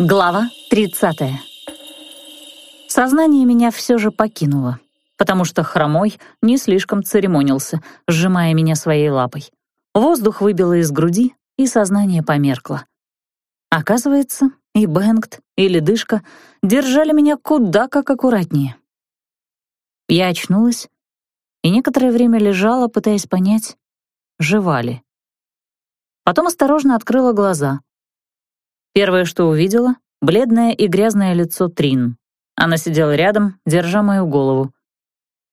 Глава 30. Сознание меня все же покинуло, потому что хромой не слишком церемонился, сжимая меня своей лапой. Воздух выбило из груди, и сознание померкло. Оказывается, и Бэнгт, и Ледышка держали меня куда как аккуратнее. Я очнулась и некоторое время лежала, пытаясь понять, жива ли. Потом осторожно открыла глаза — Первое, что увидела — бледное и грязное лицо Трин. Она сидела рядом, держа мою голову.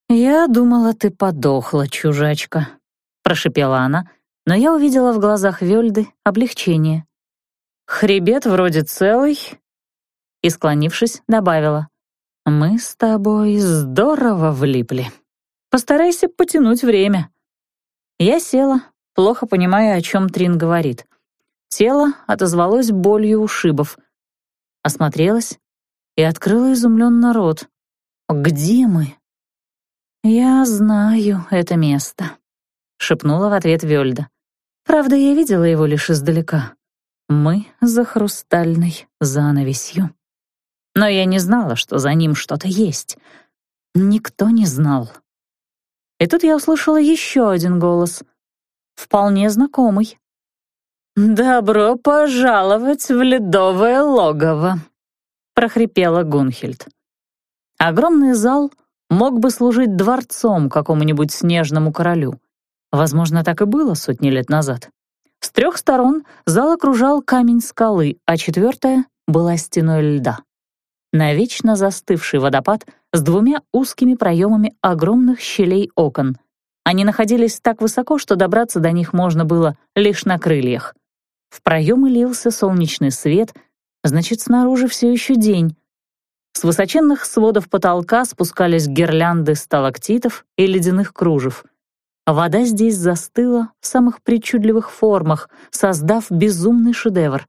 «Я думала, ты подохла, чужачка», — прошипела она, но я увидела в глазах Вельды облегчение. «Хребет вроде целый», и, склонившись, добавила. «Мы с тобой здорово влипли. Постарайся потянуть время». Я села, плохо понимая, о чем Трин говорит. Тело отозвалось болью ушибов. Осмотрелась и открыла изумленно рот. «Где мы?» «Я знаю это место», — шепнула в ответ Вельда. «Правда, я видела его лишь издалека. Мы за хрустальной занавесью. Но я не знала, что за ним что-то есть. Никто не знал». И тут я услышала еще один голос, вполне знакомый. «Добро пожаловать в ледовое логово», — прохрипела Гунхельд. Огромный зал мог бы служить дворцом какому-нибудь снежному королю. Возможно, так и было сотни лет назад. С трех сторон зал окружал камень скалы, а четвертая была стеной льда. Навечно застывший водопад с двумя узкими проемами огромных щелей окон. Они находились так высоко, что добраться до них можно было лишь на крыльях. В проемы лился солнечный свет, значит, снаружи все еще день. С высоченных сводов потолка спускались гирлянды сталактитов и ледяных кружев. Вода здесь застыла в самых причудливых формах, создав безумный шедевр.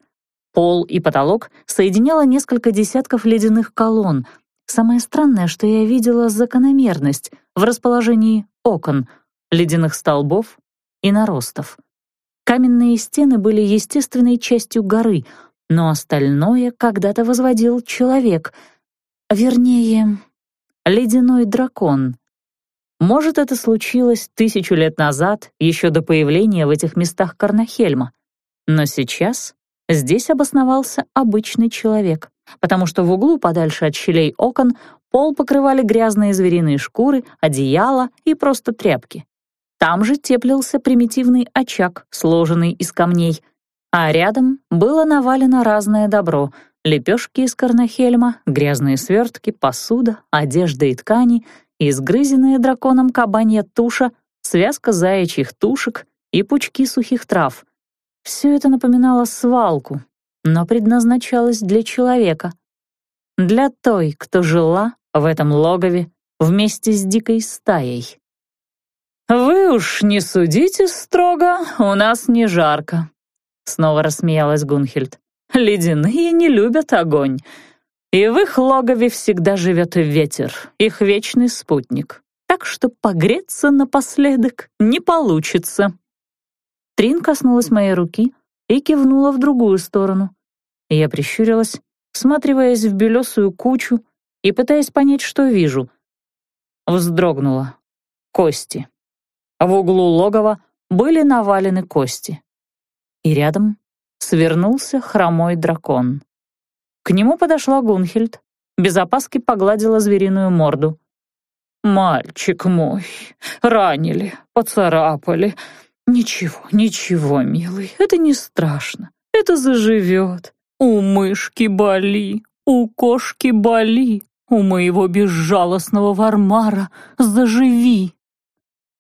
Пол и потолок соединяло несколько десятков ледяных колонн. Самое странное, что я видела закономерность в расположении окон, ледяных столбов и наростов. Каменные стены были естественной частью горы, но остальное когда-то возводил человек, вернее, ледяной дракон. Может, это случилось тысячу лет назад, еще до появления в этих местах Карнахельма. Но сейчас здесь обосновался обычный человек, потому что в углу, подальше от щелей окон, пол покрывали грязные звериные шкуры, одеяла и просто тряпки. Там же теплился примитивный очаг, сложенный из камней, а рядом было навалено разное добро — лепешки из карнахельма, грязные свертки, посуда, одежда и ткани, изгрызенная драконом кабанья туша, связка заячьих тушек и пучки сухих трав. Все это напоминало свалку, но предназначалось для человека. Для той, кто жила в этом логове вместе с дикой стаей. «Вы уж не судите строго, у нас не жарко», — снова рассмеялась Гунхельд. «Ледяные не любят огонь, и в их логове всегда живет ветер, их вечный спутник, так что погреться напоследок не получится». Трин коснулась моей руки и кивнула в другую сторону. Я прищурилась, всматриваясь в белесую кучу и пытаясь понять, что вижу. Вздрогнула. Кости. В углу логова были навалены кости. И рядом свернулся хромой дракон. К нему подошла Гунхельд, без опаски погладила звериную морду. «Мальчик мой, ранили, поцарапали. Ничего, ничего, милый, это не страшно, это заживет. У мышки боли, у кошки боли, у моего безжалостного вармара заживи,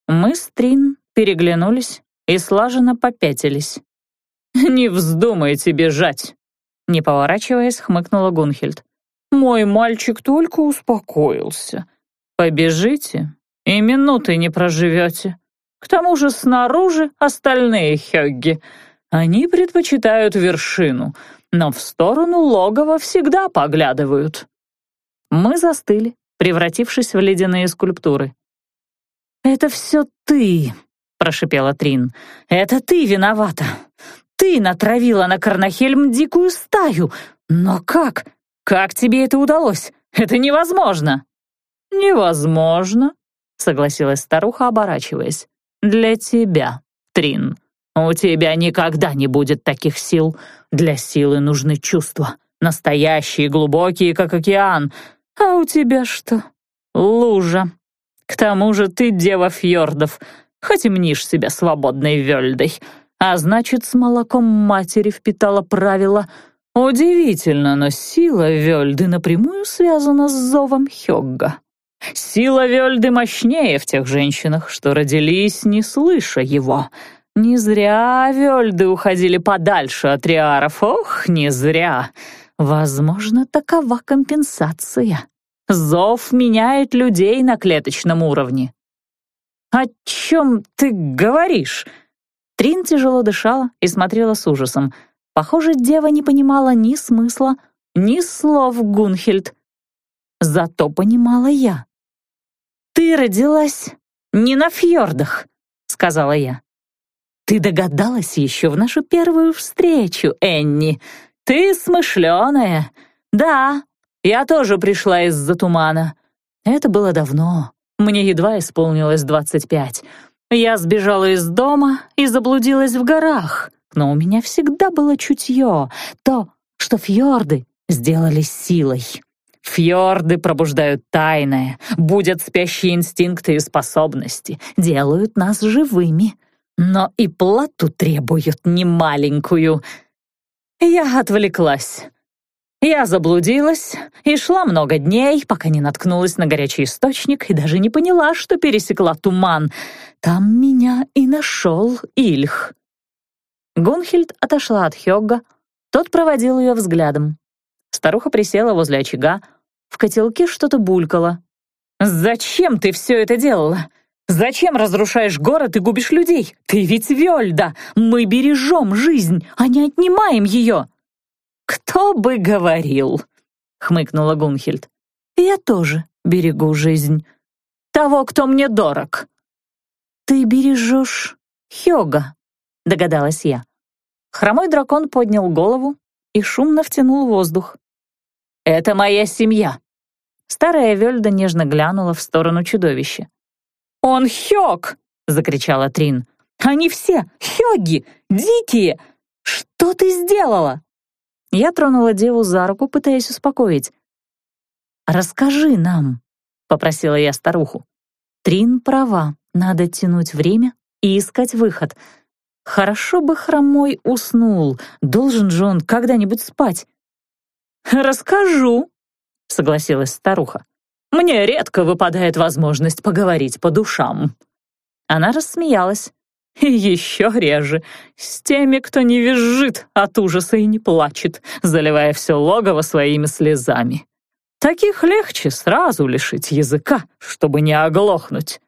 мы с Трин переглянулись и слаженно попятились. «Не вздумайте бежать!» Не поворачиваясь, хмыкнула Гунхельд. «Мой мальчик только успокоился. Побежите, и минуты не проживете. К тому же снаружи остальные хёгги. Они предпочитают вершину, но в сторону логова всегда поглядывают». Мы застыли, превратившись в ледяные скульптуры. «Это все ты», — прошипела Трин. «Это ты виновата. Ты натравила на Карнахельм дикую стаю. «Но как? Как тебе это удалось? Это невозможно!» «Невозможно», — согласилась старуха, оборачиваясь. «Для тебя, Трин. У тебя никогда не будет таких сил. Для силы нужны чувства, настоящие, глубокие, как океан. А у тебя что? Лужа. К тому же ты дева фьордов, хоть и мнишь себя свободной вельдой. А значит, с молоком матери впитала правила. Удивительно, но сила вельды напрямую связана с зовом Хёгга. Сила Вельды мощнее в тех женщинах, что родились, не слыша его. Не зря Вельды уходили подальше от Риаров, ох, не зря. Возможно, такова компенсация. Зов меняет людей на клеточном уровне. «О чем ты говоришь?» Трин тяжело дышала и смотрела с ужасом. Похоже, дева не понимала ни смысла, ни слов Гунхельд. Зато понимала я. «Ты родилась не на фьордах», — сказала я. «Ты догадалась еще в нашу первую встречу, Энни. Ты смышленая. Да, я тоже пришла из-за тумана. Это было давно. Мне едва исполнилось двадцать пять. Я сбежала из дома и заблудилась в горах, но у меня всегда было чутье, то, что фьорды сделались силой. Фьорды пробуждают тайное, будят спящие инстинкты и способности, делают нас живыми. Но и плату требуют немаленькую. Я отвлеклась. Я заблудилась и шла много дней, пока не наткнулась на горячий источник и даже не поняла, что пересекла туман. Там меня и нашел Ильх. Гунхильд отошла от Хёгга, тот проводил ее взглядом. Старуха присела возле очага, в котелке что-то булькало. «Зачем ты все это делала? Зачем разрушаешь город и губишь людей? Ты ведь Вельда! Мы бережем жизнь, а не отнимаем ее!» «Кто бы говорил!» — хмыкнула Гунхельд. «Я тоже берегу жизнь. Того, кто мне дорог». «Ты бережешь Хёга», — догадалась я. Хромой дракон поднял голову и шумно втянул воздух. «Это моя семья!» Старая Вельда нежно глянула в сторону чудовища. «Он Хёг!» — закричала Трин. «Они все Хёги! Дикие! Что ты сделала?» Я тронула деву за руку, пытаясь успокоить. «Расскажи нам», — попросила я старуху. Трин права, надо тянуть время и искать выход. Хорошо бы хромой уснул, должен же он когда-нибудь спать. «Расскажу», — согласилась старуха. «Мне редко выпадает возможность поговорить по душам». Она рассмеялась. И еще реже с теми, кто не визжит от ужаса и не плачет, заливая все логово своими слезами. Таких легче сразу лишить языка, чтобы не оглохнуть.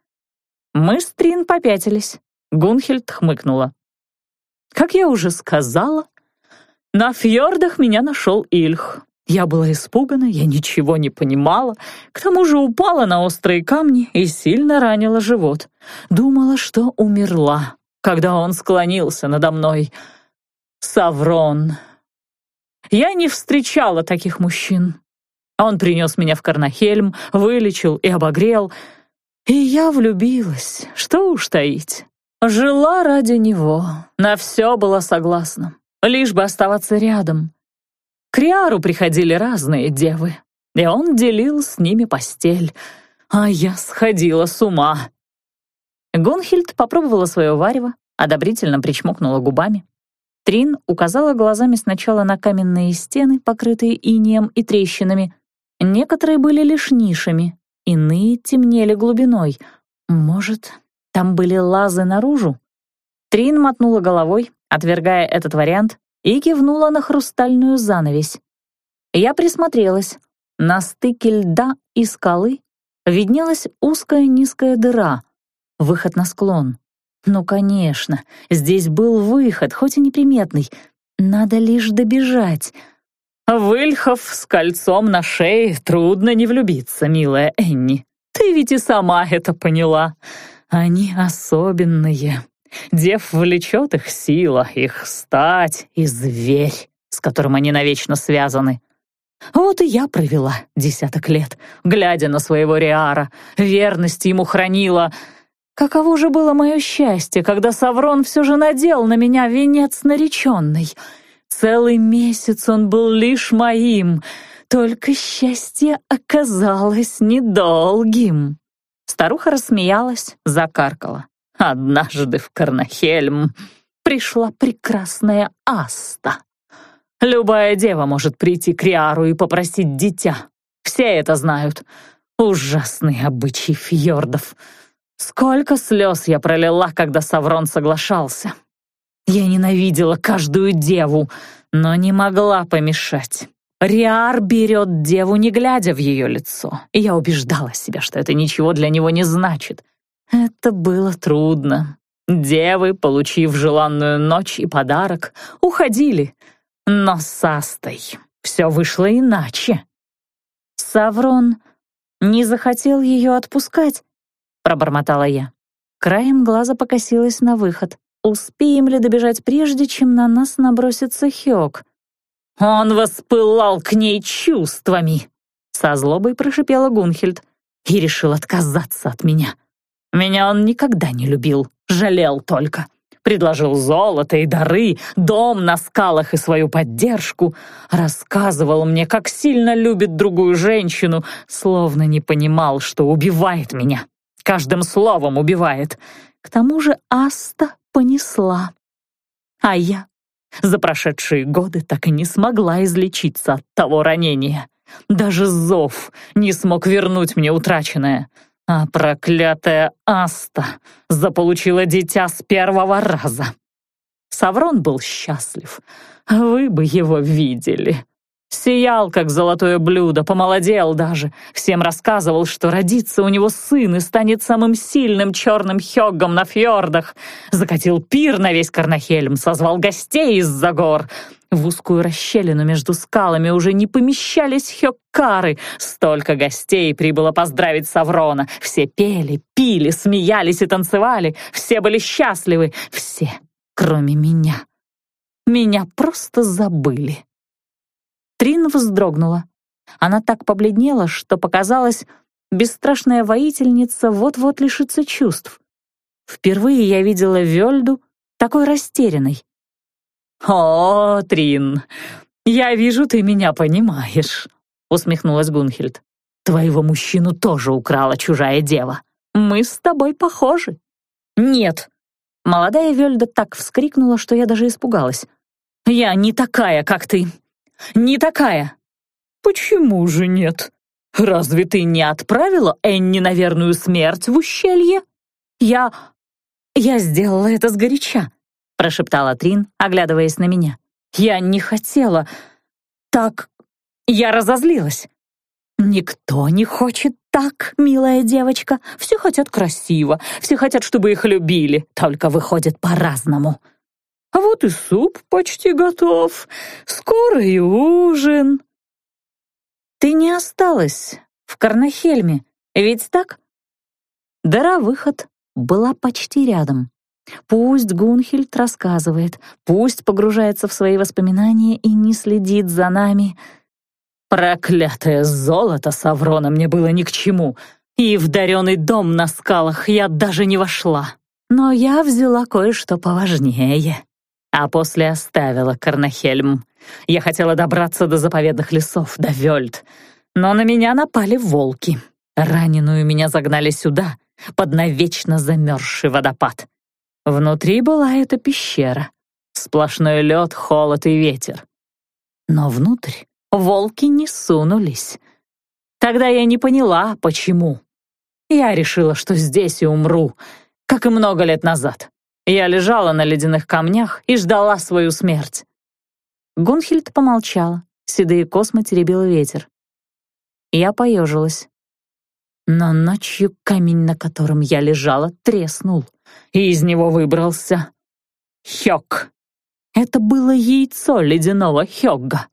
Мы с Трин попятились. Гунхельд хмыкнула. Как я уже сказала, на фьордах меня нашел Ильх. Я была испугана, я ничего не понимала, к тому же упала на острые камни и сильно ранила живот. Думала, что умерла, когда он склонился надо мной. Саврон. Я не встречала таких мужчин. Он принес меня в Карнахельм, вылечил и обогрел. И я влюбилась, что уж таить. Жила ради него, на все была согласна, лишь бы оставаться рядом. К Риару приходили разные девы, и он делил с ними постель, а я сходила с ума. Гунхильд попробовала свое варево, одобрительно причмокнула губами. Трин указала глазами сначала на каменные стены, покрытые инеем и трещинами. Некоторые были лишь нишами, иные темнели глубиной. Может, там были лазы наружу? Трин мотнула головой, отвергая этот вариант, и кивнула на хрустальную занавесь. Я присмотрелась. На стыке льда и скалы виднелась узкая низкая дыра, выход на склон. Ну, конечно, здесь был выход, хоть и неприметный. Надо лишь добежать. В Ильхов с кольцом на шее трудно не влюбиться, милая Энни. Ты ведь и сама это поняла. Они особенные. Дев влечет их сила, их стать и зверь, с которым они навечно связаны. Вот и я провела десяток лет, глядя на своего Риара, верность ему хранила. Каково же было мое счастье, когда Саврон все же надел на меня венец нареченный. Целый месяц он был лишь моим, только счастье оказалось недолгим. Старуха рассмеялась, закаркала. Однажды в Карнахельм пришла прекрасная Аста. Любая дева может прийти к Риару и попросить дитя. Все это знают. Ужасный обычай фьордов. Сколько слез я пролила, когда Саврон соглашался. Я ненавидела каждую деву, но не могла помешать. Риар берет деву, не глядя в ее лицо, и я убеждала себя, что это ничего для него не значит. Это было трудно. Девы, получив желанную ночь и подарок, уходили, но с Астой все вышло иначе. Саврон не захотел ее отпускать, пробормотала я. Краем глаза покосилась на выход. Успеем ли добежать прежде, чем на нас набросится Хёк? Он воспылал к ней чувствами, со злобой прошипела Гунхельд и решил отказаться от меня. Меня он никогда не любил, жалел только. Предложил золото и дары, дом на скалах и свою поддержку. Рассказывал мне, как сильно любит другую женщину, словно не понимал, что убивает меня. Каждым словом убивает. К тому же Аста понесла. А я за прошедшие годы так и не смогла излечиться от того ранения. Даже зов не смог вернуть мне утраченное. А проклятая Аста заполучила дитя с первого раза. Саврон был счастлив. Вы бы его видели. Сиял, как золотое блюдо, помолодел даже. Всем рассказывал, что родится у него сын и станет самым сильным черным хёггом на фьордах. Закатил пир на весь Карнахельм, созвал гостей из-за гор. В узкую расщелину между скалами уже не помещались хёккары. Столько гостей прибыло поздравить Саврона. Все пели, пили, смеялись и танцевали. Все были счастливы. Все, кроме меня. Меня просто забыли. Трин вздрогнула. Она так побледнела, что показалось, бесстрашная воительница вот-вот лишится чувств. Впервые я видела Вельду такой растерянной. «О, Трин, я вижу, ты меня понимаешь», — усмехнулась Гунхельд. «Твоего мужчину тоже украла чужая дева. Мы с тобой похожи». «Нет!» Молодая Вельда так вскрикнула, что я даже испугалась. «Я не такая, как ты не такая». «Почему же нет? Разве ты не отправила Энни на верную смерть в ущелье?» «Я... я сделала это сгоряча», — прошептала Трин, оглядываясь на меня. «Я не хотела. Так... я разозлилась». «Никто не хочет так, милая девочка. Все хотят красиво, все хотят, чтобы их любили, только выходит по-разному». А вот и суп почти готов. Скоро и ужин. Ты не осталась в Карнахельме, ведь так? Дыра-выход была почти рядом. Пусть Гунхельд рассказывает, пусть погружается в свои воспоминания и не следит за нами. Проклятое золото Саврона мне было ни к чему, и в даренный дом на скалах я даже не вошла. Но я взяла кое-что поважнее а после оставила Карнахельм. Я хотела добраться до заповедных лесов, до Вельд, но на меня напали волки. Раненую меня загнали сюда, под навечно замерзший водопад. Внутри была эта пещера. Сплошной лед, холод и ветер. Но внутрь волки не сунулись. Тогда я не поняла, почему. Я решила, что здесь и умру, как и много лет назад. Я лежала на ледяных камнях и ждала свою смерть. Гунхильд помолчала, седые космы теребил ветер. Я поежилась. Но ночью камень, на котором я лежала, треснул, и из него выбрался Хёк. Это было яйцо ледяного Хёгга.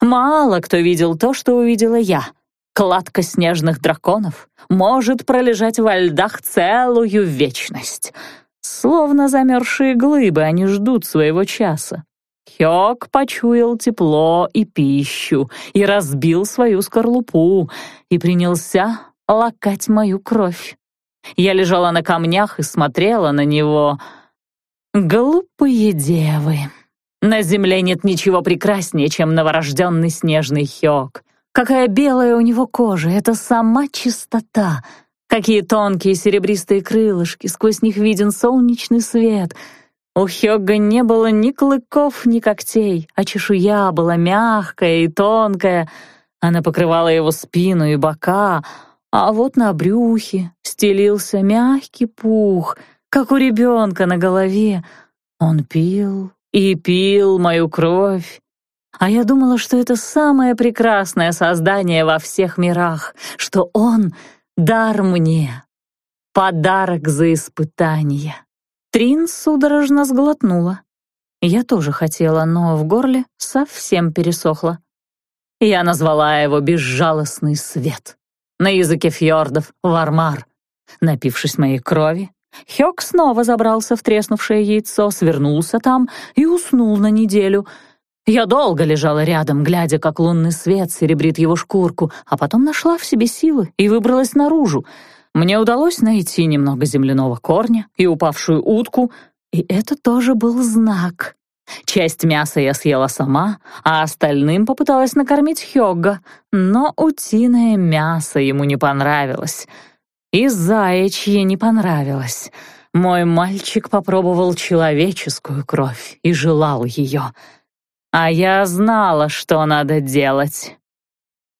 Мало кто видел то, что увидела я. Кладка снежных драконов может пролежать во льдах целую вечность — Словно замерзшие глыбы, они ждут своего часа. Хёк почуял тепло и пищу, и разбил свою скорлупу, и принялся лакать мою кровь. Я лежала на камнях и смотрела на него. Глупые девы. На земле нет ничего прекраснее, чем новорожденный снежный Хёк. Какая белая у него кожа, это сама чистота. Какие тонкие серебристые крылышки, сквозь них виден солнечный свет. У Хёга не было ни клыков, ни когтей, а чешуя была мягкая и тонкая. Она покрывала его спину и бока, а вот на брюхе стелился мягкий пух, как у ребенка на голове. Он пил и пил мою кровь. А я думала, что это самое прекрасное создание во всех мирах, что он — дар мне, подарок за испытание. Трин судорожно сглотнула. Я тоже хотела, но в горле совсем пересохло. Я назвала его «безжалостный свет». На языке фьордов — вармар. Напившись моей крови, Хёк снова забрался в треснувшее яйцо, свернулся там и уснул на неделю. Я долго лежала рядом, глядя, как лунный свет серебрит его шкурку, а потом нашла в себе силы и выбралась наружу. Мне удалось найти немного земляного корня и упавшую утку, и это тоже был знак. Часть мяса я съела сама, а остальным попыталась накормить Хёгга, но утиное мясо ему не понравилось. И заячье не понравилось. Мой мальчик попробовал человеческую кровь и желал ее. А я знала, что надо делать.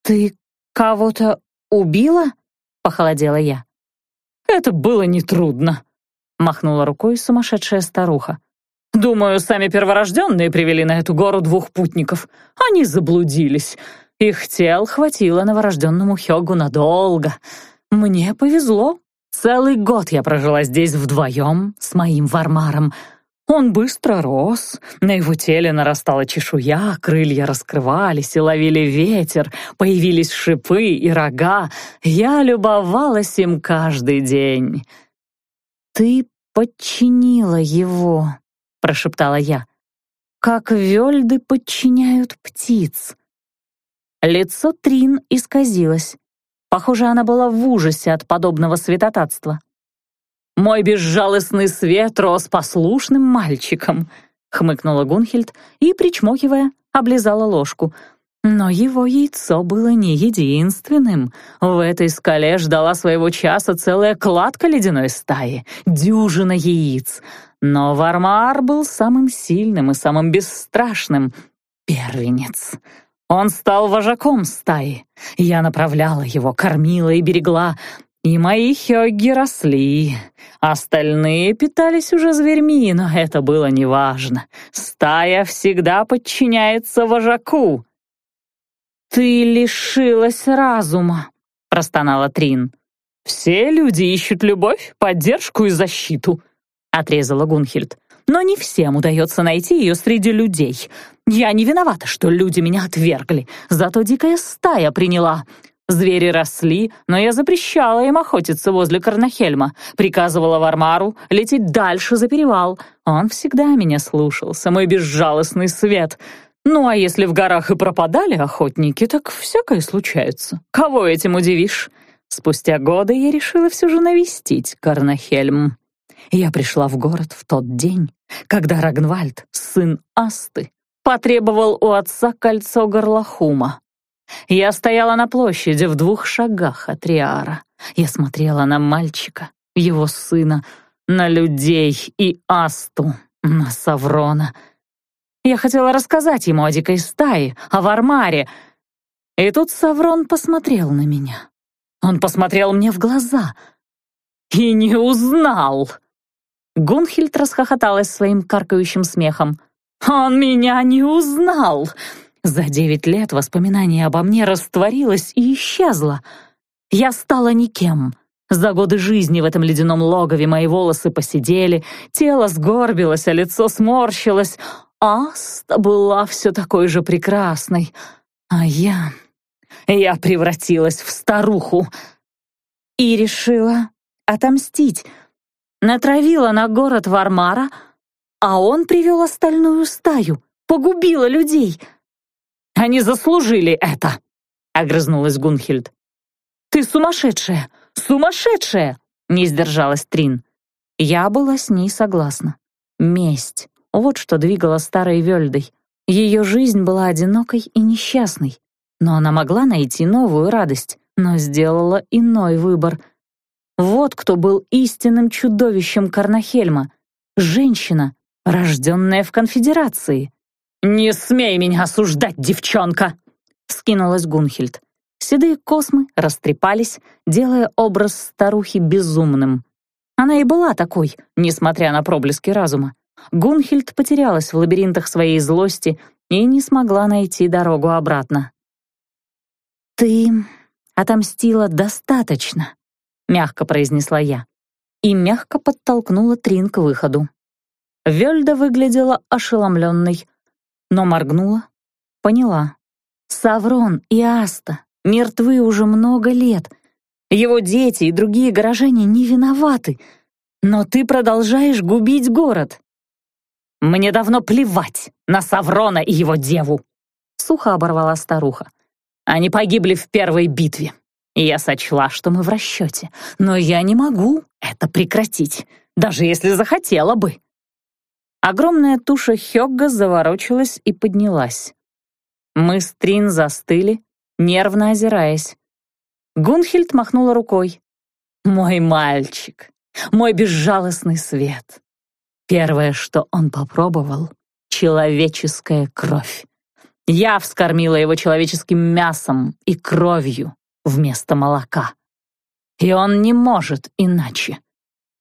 «Ты кого-то убила?» — похолодела я. «Это было нетрудно», — махнула рукой сумасшедшая старуха. Думаю, сами перворожденные привели на эту гору двух путников. Они заблудились. Их тел хватило новорожденному Хёгу надолго. Мне повезло. Целый год я прожила здесь вдвоем с моим Вармаром. Он быстро рос, на его теле нарастала чешуя, крылья раскрывались и ловили ветер, появились шипы и рога. Я любовалась им каждый день. «Ты подчинила его», прошептала я. «Как вельды подчиняют птиц». Лицо Трин исказилось. Похоже, она была в ужасе от подобного святотатства. «Мой безжалостный свет рос послушным мальчиком», — хмыкнула Гунхельд и, причмокивая, облизала ложку. Но его яйцо было не единственным. В этой скале ждала своего часа целая кладка ледяной стаи, дюжина яиц — но Вармар был самым сильным и самым бесстрашным. Первенец. Он стал вожаком стаи. Я направляла его, кормила и берегла. И мои хёгги росли. Остальные питались уже зверьми, но это было неважно. Стая всегда подчиняется вожаку. «Ты лишилась разума», — простонала Трин. «Все люди ищут любовь, поддержку и защиту», отрезала Гунхильд. «Но не всем удается найти ее среди людей. Я не виновата, что люди меня отвергли, зато дикая стая приняла. Звери росли, но я запрещала им охотиться возле Карнахельма, приказывала Вармару лететь дальше за перевал. Он всегда меня слушался, мой безжалостный свет». Ну а если в горах и пропадали охотники, так всякое случается. Кого этим удивишь? Спустя годы я решила все же навестить Карнахельм. Я пришла в город в тот день, когда Рагнвальд, сын Асты, потребовал у отца кольцо горлохума. Я стояла на площади в двух шагах от Риара. Я смотрела на мальчика, его сына, на людей и Асту, на Саврона. Я хотела рассказать ему о дикой стае, о Вармаре. И тут Саврон посмотрел на меня. Он посмотрел мне в глаза и не узнал. Гунхильд расхохоталась своим каркающим смехом. «Он меня не узнал!» За девять лет воспоминание обо мне растворилось и исчезло. Я стала никем. За годы жизни в этом ледяном логове мои волосы посидели, тело сгорбилось, а лицо сморщилось. Аста была все такой же прекрасной. А я... Я превратилась в старуху и решила отомстить — натравила на город Вармара, а он привел остальную стаю. погубила людей!» «Они заслужили это!» — огрызнулась Гунхильд. «Ты сумасшедшая! Сумасшедшая!» — не сдержалась Трин. Я была с ней согласна. Месть. Вот что двигало старой Вельдой. Ее жизнь была одинокой и несчастной. Но она могла найти новую радость, но сделала иной выбор. Вот кто был истинным чудовищем Карнахельма. Женщина, рожденная в конфедерации. «Не смей меня осуждать, девчонка!» — скинулась Гунхильд. Седые космы растрепались, делая образ старухи безумным. Она и была такой, несмотря на проблески разума. Гунхильд потерялась в лабиринтах своей злости и не смогла найти дорогу обратно. «Ты отомстила достаточно», — мягко произнесла я, и мягко подтолкнула Трин к выходу. Вельда выглядела ошеломленной, но моргнула, поняла. Саврон и Аста мертвы уже много лет. Его дети и другие горожане не виноваты. Но ты продолжаешь губить город. Мне давно плевать на Саврона и его деву, сухо оборвала старуха. Они погибли в первой битве. Я сочла, что мы в расчете. Но я не могу это прекратить, даже если захотела бы. Огромная туша Хёгга заворочилась и поднялась. Мы с Трин застыли, нервно озираясь. Гунхильд махнула рукой. «Мой мальчик, мой безжалостный свет. Первое, что он попробовал — человеческая кровь. Я вскормила его человеческим мясом и кровью вместо молока. И он не может иначе.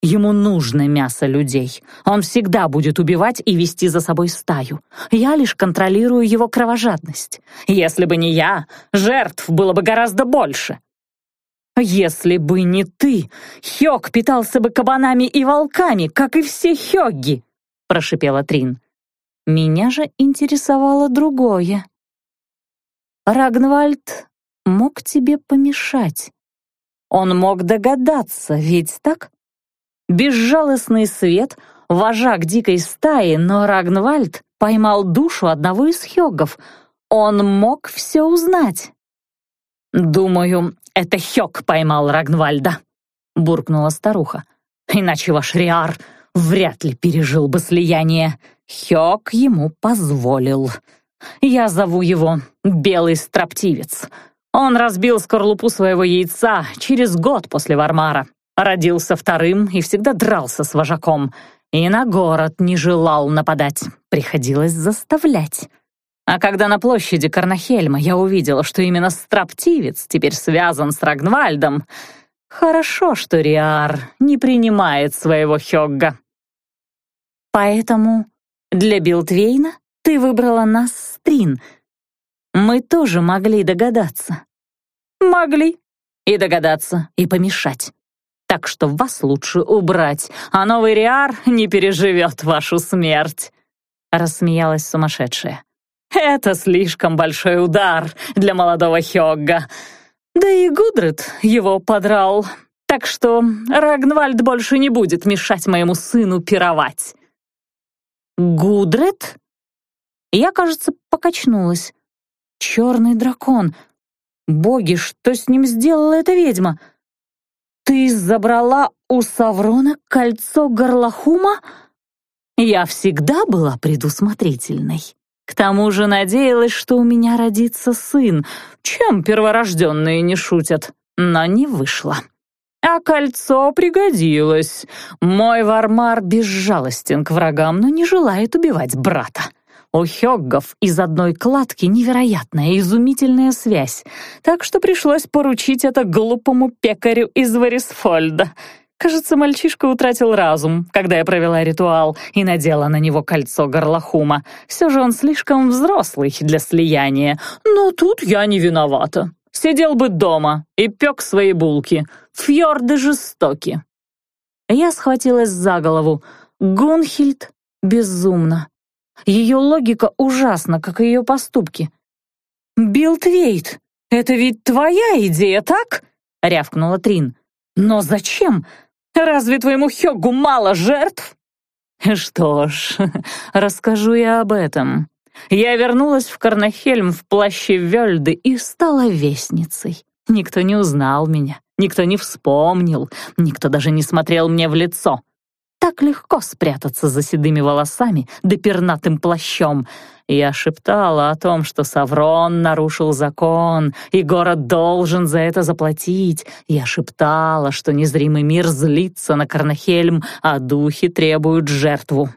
Ему нужно мясо людей. Он всегда будет убивать и вести за собой стаю. Я лишь контролирую его кровожадность. Если бы не я, жертв было бы гораздо больше. Если бы не ты, Хёг питался бы кабанами и волками, как и все Хёгги, прошипела Трин. Меня же интересовало другое. Рагнвальд мог тебе помешать. Он мог догадаться, ведь так? Безжалостный свет, вожак дикой стаи, но Рагнвальд поймал душу одного из хёггов. Он мог все узнать. «Думаю, это Хёг поймал Рагнвальда», — буркнула старуха. «Иначе ваш Риар вряд ли пережил бы слияние. Хёг ему позволил. Я зову его Белый Строптивец. Он разбил скорлупу своего яйца через год после Вармара. Родился вторым и всегда дрался с вожаком. И на город не желал нападать, приходилось заставлять. А когда на площади Карнахельма я увидела, что именно строптивец теперь связан с Рагнвальдом, хорошо, что Риар не принимает своего Хёгга. Поэтому для Билтвейна ты выбрала нас с Трин. Мы тоже могли догадаться. Могли. И догадаться, и помешать так что вас лучше убрать, а новый Риар не переживет вашу смерть», — рассмеялась сумасшедшая. «Это слишком большой удар для молодого Хёгга. Да и Гудрид его подрал, так что Рагнвальд больше не будет мешать моему сыну пировать». «Гудрид?» Я, кажется, покачнулась. «Черный дракон. Боги, что с ним сделала эта ведьма?» «Ты забрала у Саврона кольцо горлохума?» Я всегда была предусмотрительной. К тому же надеялась, что у меня родится сын, чем перворожденные не шутят, но не вышло. А кольцо пригодилось. Мой Вармар безжалостен к врагам, но не желает убивать брата. У Хёггов из одной кладки невероятная, изумительная связь, так что пришлось поручить это глупому пекарю из Варисфольда. Кажется, мальчишка утратил разум, когда я провела ритуал и надела на него кольцо горлохума. Все же он слишком взрослый для слияния, но тут я не виновата. Сидел бы дома и пек свои булки. Фьорды жестоки. Я схватилась за голову. Гунхильд безумно. Ее логика ужасна, как и ее поступки. «Билтвейт, это ведь твоя идея, так?» — рявкнула Трин. «Но зачем? Разве твоему Хёгу мало жертв?» «Что ж, расскажу я об этом. Я вернулась в Карнахельм в плаще Вельды и стала вестницей. Никто не узнал меня, никто не вспомнил, никто даже не смотрел мне в лицо. Так легко спрятаться за седыми волосами да пернатым плащом. Я шептала о том, что Саврон нарушил закон, и город должен за это заплатить. Я шептала, что незримый мир злится на Карнахельм, а духи требуют жертву.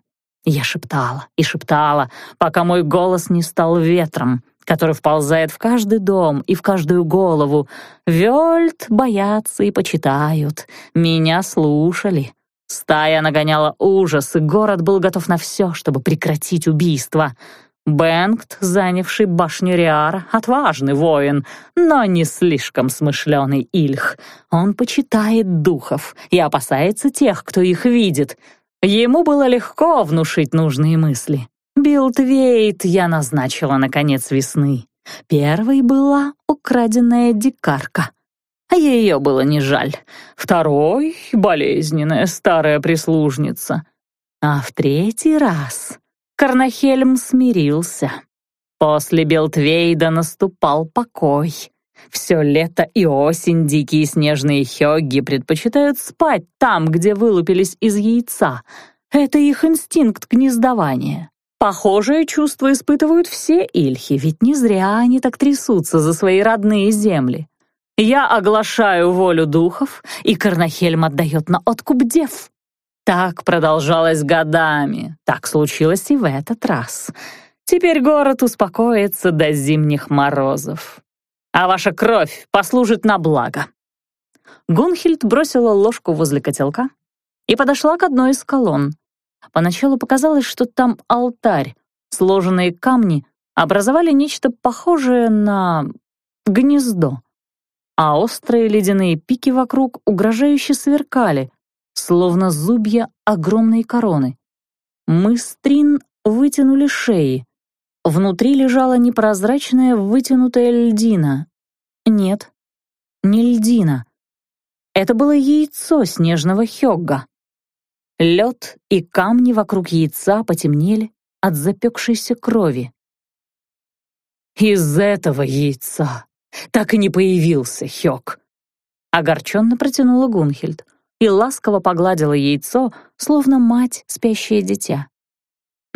Я шептала и шептала, пока мой голос не стал ветром, который вползает в каждый дом и в каждую голову. Вёльт боятся и почитают. Меня слушали. Стая нагоняла ужас, и город был готов на все, чтобы прекратить убийство. Бенгт, занявший башню Риара, отважный воин, но не слишком смышленый Ильх. Он почитает духов и опасается тех, кто их видит — Ему было легко внушить нужные мысли. Билтвейт я назначила на конец весны. Первой была украденная дикарка. А ее было не жаль. Второй — болезненная старая прислужница. А в третий раз Карнахельм смирился. После Белтвейда наступал покой. Все лето и осень дикие снежные хёгги предпочитают спать там, где вылупились из яйца. Это их инстинкт гнездования. Похожее чувство испытывают все ильхи, ведь не зря они так трясутся за свои родные земли. Я оглашаю волю духов, и Карнахельм отдает на откуп дев. Так продолжалось годами, так случилось и в этот раз. Теперь город успокоится до зимних морозов а ваша кровь послужит на благо». Гунхильд бросила ложку возле котелка и подошла к одной из колонн. Поначалу показалось, что там алтарь. Сложенные камни образовали нечто похожее на гнездо, а острые ледяные пики вокруг угрожающе сверкали, словно зубья огромной короны. Мы с Трин вытянули шеи, Внутри лежала непрозрачная вытянутая льдина. Нет, не льдина. Это было яйцо снежного хёгга. Лед и камни вокруг яйца потемнели от запекшейся крови. «Из этого яйца так и не появился Хёг», — огорченно протянула Гунхельд и ласково погладила яйцо, словно мать, спящее дитя.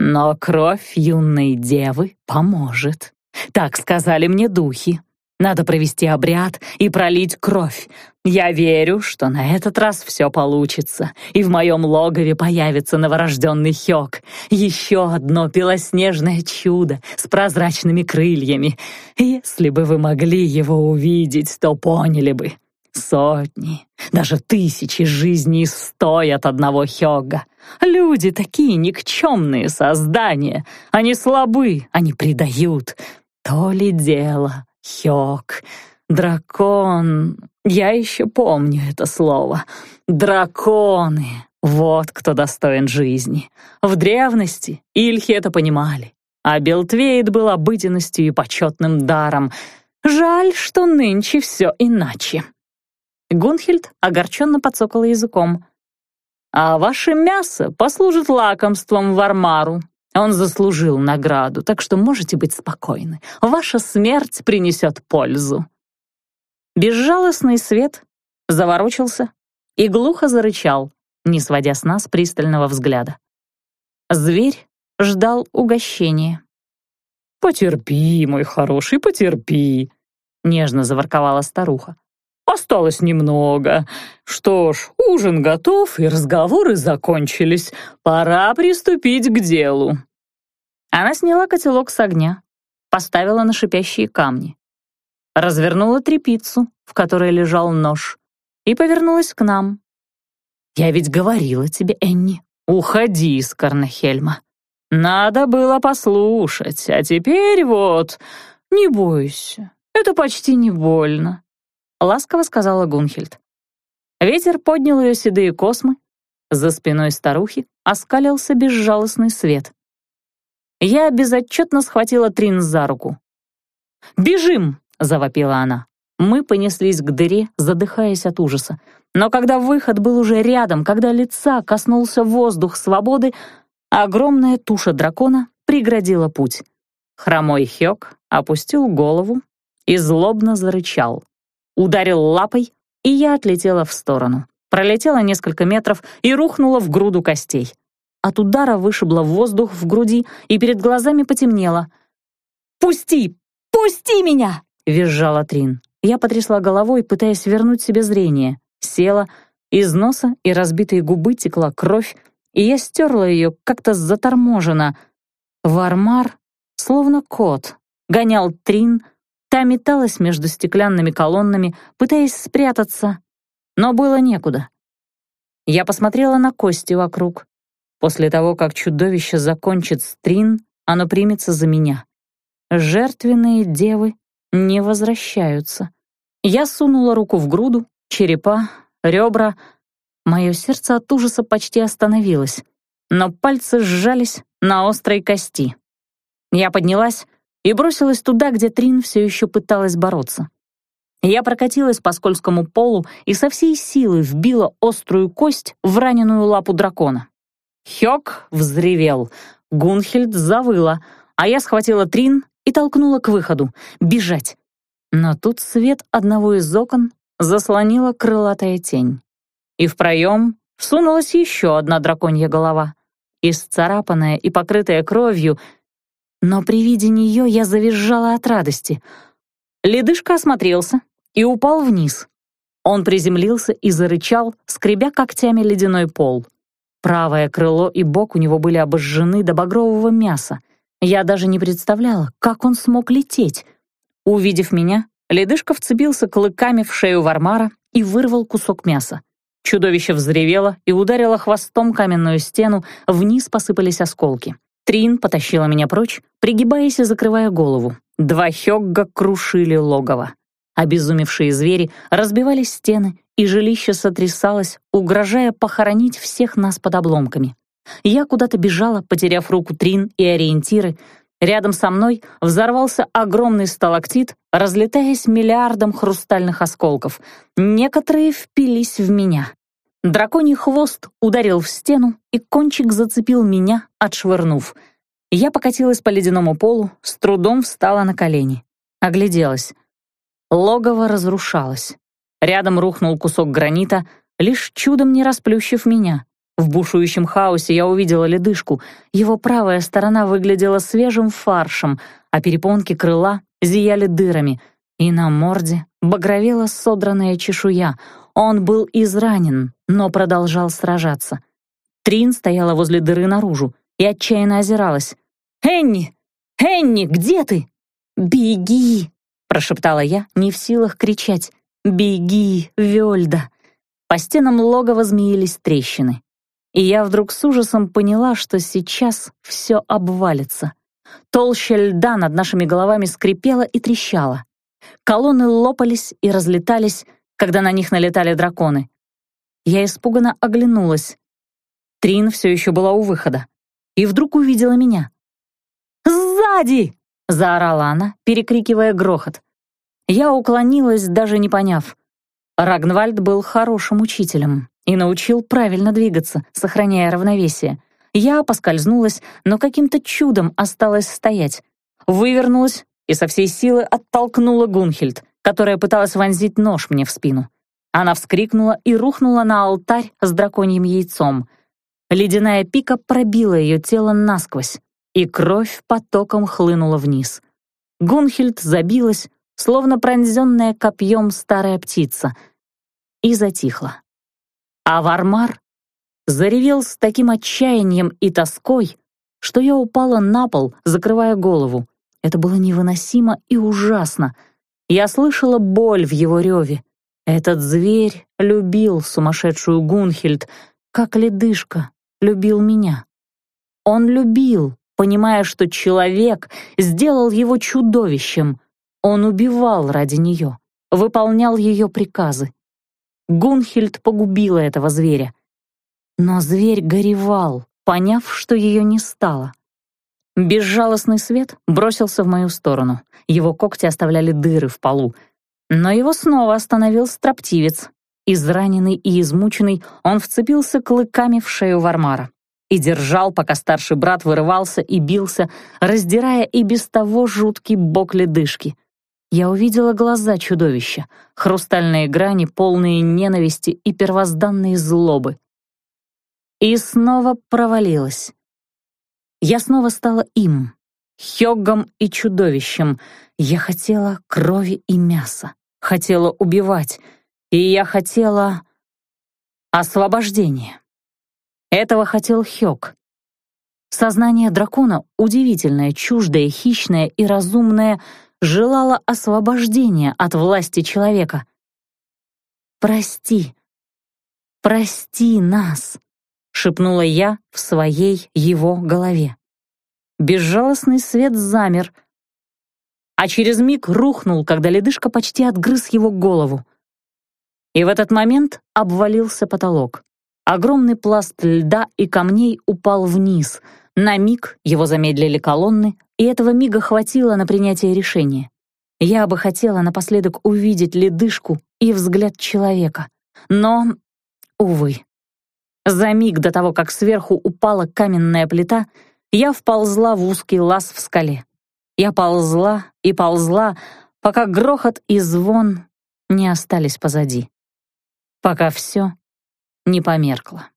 Но кровь юной девы поможет. Так сказали мне духи. Надо провести обряд и пролить кровь. Я верю, что на этот раз все получится, и в моем логове появится новорожденный Хёк. Еще одно белоснежное чудо с прозрачными крыльями. Если бы вы могли его увидеть, то поняли бы. Сотни, даже тысячи жизней стоят одного Хёга. Люди такие никчемные создания. Они слабы, они предают. То ли дело, Хёг. Дракон. Я еще помню это слово. Драконы. Вот кто достоин жизни. В древности ильхи это понимали. А Белтвейд был обыденностью и почетным даром. Жаль, что нынче все иначе. Гунхельд огорченно подсокала языком. «А ваше мясо послужит лакомством Вармару. Он заслужил награду, так что можете быть спокойны. Ваша смерть принесет пользу». Безжалостный свет заворочился и глухо зарычал, не сводя с нас пристального взгляда. Зверь ждал угощения. «Потерпи, мой хороший, потерпи», — нежно заворковала старуха. Осталось немного. Что ж, ужин готов, и разговоры закончились. Пора приступить к делу». Она сняла котелок с огня, поставила на шипящие камни, развернула трепицу, в которой лежал нож, и повернулась к нам. «Я ведь говорила тебе, Энни, уходи из Карнахельма. Надо было послушать, а теперь вот, не бойся, это почти не больно. — ласково сказала Гунхельд. Ветер поднял ее седые космы. За спиной старухи оскалился безжалостный свет. Я безотчетно схватила Трин за руку. «Бежим!» — завопила она. Мы понеслись к дыре, задыхаясь от ужаса. Но когда выход был уже рядом, когда лица коснулся воздух свободы, огромная туша дракона преградила путь. Хромой Хёк опустил голову и злобно зарычал. Ударил лапой, и я отлетела в сторону. Пролетела несколько метров и рухнула в груду костей. От удара вышибло воздух в груди, и перед глазами потемнело. «Пусти! Пусти меня!» — визжала Трин. Я потрясла головой, пытаясь вернуть себе зрение. Села, из носа и разбитой губы текла кровь, и я стерла ее как-то заторможенно. Вармар, словно кот, гонял Трин, та металась между стеклянными колоннами, пытаясь спрятаться, но было некуда. Я посмотрела на кости вокруг. После того, как чудовище закончит стрин, оно примется за меня. Жертвенные девы не возвращаются. Я сунула руку в груду, черепа, ребра. Мое сердце от ужаса почти остановилось, но пальцы сжались на острой кости. Я поднялась и бросилась туда, где Трин все еще пыталась бороться. Я прокатилась по скользкому полу и со всей силы вбила острую кость в раненую лапу дракона. Хёк взревел, Гунхельд завыла, а я схватила Трин и толкнула к выходу. Бежать. Но тут свет одного из окон заслонила крылатая тень. И в проем всунулась еще одна драконья голова, исцарапанная и покрытая кровью, но при виде нее я завизжала от радости. Ледышка осмотрелся и упал вниз. Он приземлился и зарычал, скребя когтями ледяной пол. Правое крыло и бок у него были обожжены до багрового мяса. Я даже не представляла, как он смог лететь. Увидев меня, ледышка вцепился клыками в шею Вармара и вырвал кусок мяса. Чудовище взревело и ударило хвостом каменную стену, вниз посыпались осколки. Трин потащила меня прочь, пригибаясь и закрывая голову. Два хёгга крушили логово. Обезумевшие звери разбивали стены, и жилище сотрясалось, угрожая похоронить всех нас под обломками. Я куда-то бежала, потеряв руку Трин и ориентиры. Рядом со мной взорвался огромный сталактит, разлетаясь миллиардом хрустальных осколков. Некоторые впились в меня. Драконий хвост ударил в стену, и кончик зацепил меня, отшвырнув. Я покатилась по ледяному полу, с трудом встала на колени. Огляделась. Логово разрушалось. Рядом рухнул кусок гранита, лишь чудом не расплющив меня. В бушующем хаосе я увидела ледышку. Его правая сторона выглядела свежим фаршем, а перепонки крыла зияли дырами, и на морде багровела содранная чешуя. Он был изранен, но продолжал сражаться. Трин стояла возле дыры наружу и отчаянно озиралась. «Энни! Энни, где ты?» «Беги!» прошептала я, не в силах кричать. «Беги, Вельда!» По стенам логова змеились трещины. И я вдруг с ужасом поняла, что сейчас все обвалится. Толща льда над нашими головами скрипела и трещала. Колонны лопались и разлетались, когда на них налетали драконы. Я испуганно оглянулась. Трин все еще была у выхода. И вдруг увидела меня. «Сзади!» заорала она, перекрикивая грохот. Я уклонилась, даже не поняв. Рагнвальд был хорошим учителем и научил правильно двигаться, сохраняя равновесие. Я поскользнулась, но каким-то чудом осталась стоять. Вывернулась и со всей силы оттолкнула Гунхельд, которая пыталась вонзить нож мне в спину. Она вскрикнула и рухнула на алтарь с драконьим яйцом. Ледяная пика пробила ее тело насквозь и кровь потоком хлынула вниз. Гунхельд забилась, словно пронзенная копьем старая птица, и затихла. А Вармар заревел с таким отчаянием и тоской, что я упала на пол, закрывая голову. Это было невыносимо и ужасно. Я слышала боль в его реве. Этот зверь любил сумасшедшую Гунхельд, как ледышка любил меня. Он любил, понимая, что человек сделал его чудовищем. Он убивал ради нее, выполнял ее приказы. Гунхильд погубила этого зверя. Но зверь горевал, поняв, что ее не стало. Безжалостный свет бросился в мою сторону. Его когти оставляли дыры в полу. Но его снова остановил строптивец. Израненный и измученный, он вцепился клыками в шею Вармара. и держал, пока старший брат вырывался и бился, раздирая и без того жуткий бок ледышки. Я увидела глаза чудовища, хрустальные грани, полные ненависти и первозданной злобы. И снова провалилась. Я снова стала им, Хёггом и чудовищем. Я хотела крови и мяса, хотела убивать, и я хотела освобождения. Этого хотел Хёг. Сознание дракона, удивительное, чуждое, хищное и разумное, желало освобождения от власти человека. «Прости, прости нас», — шепнула я в своей его голове. Безжалостный свет замер, а через миг рухнул, когда ледышка почти отгрыз его голову. И в этот момент обвалился потолок. Огромный пласт льда и камней упал вниз. На миг его замедлили колонны, и этого мига хватило на принятие решения. Я бы хотела напоследок увидеть ледышку и взгляд человека. Но, увы. За миг до того, как сверху упала каменная плита, я вползла в узкий лаз в скале. Я ползла и ползла, пока грохот и звон не остались позади. Пока все не померкло.